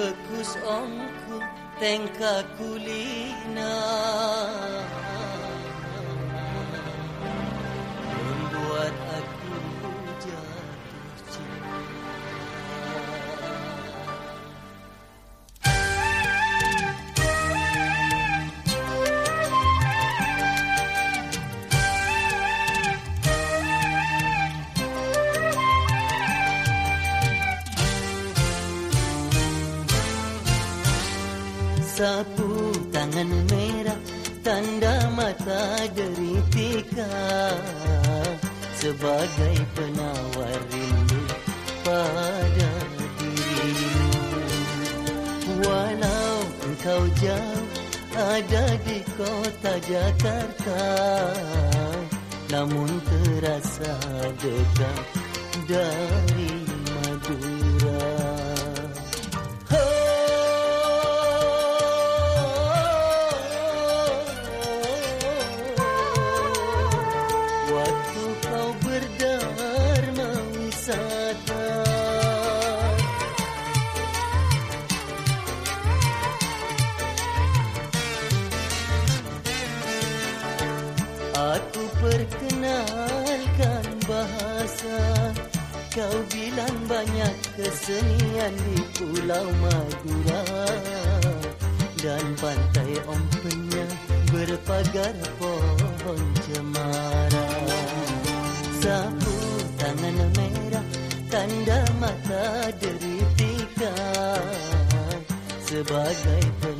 Pekus ongku tengka kulina. Membuat Sapu tangan merah Tanda mata deritika Sebagai penawar rindu pada dirimu. Walau engkau jauh ada di kota Jakarta Namun terasa dekat dari perkenalkan bahasa. Kau bilang banyak kesenian di Pulau Madura. Dan pantai ompenya berpagar pohon cemara. Sapu tangan merah tanda mata deritika. Sebagai penawar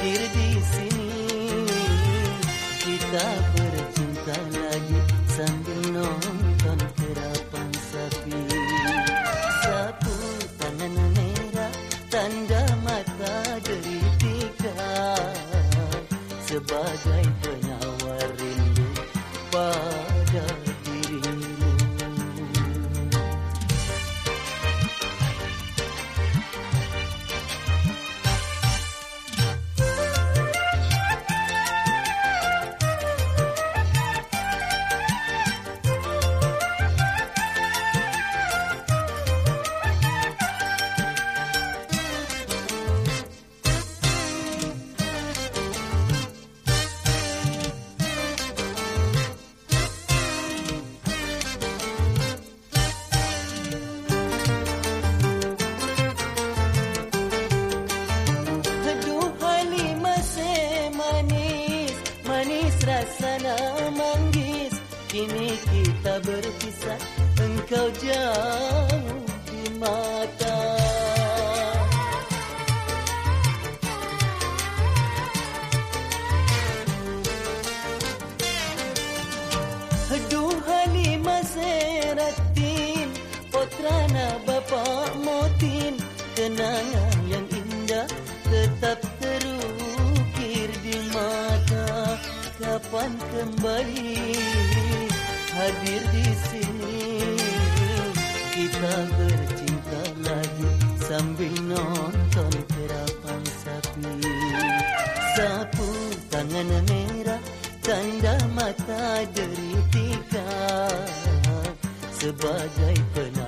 Hadir di sini. Kita bercinta lagi Sambil nonton kerapan sapi. Sapu tangan merah Tanda mata deritika Sebagai manis rasanya manggis. Kini kita berpisah Engkau jauh di mata. Aduhai lima seratin Potrana bapak motin Kenangan Kapan kembali hadir di sini. Kita bercinta lagi sambil nonton kerapan sapi. Sapu tangan merah tanda mata deritika Sebagai penawar